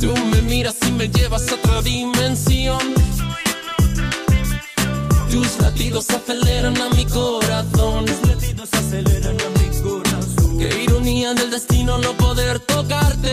Tú me miras y me llevas a otra dimensión. Tus latidos aceleran a mi corazón. Los latidos aceleran a mi corazón. Qué ironía del destino no poder tocarte,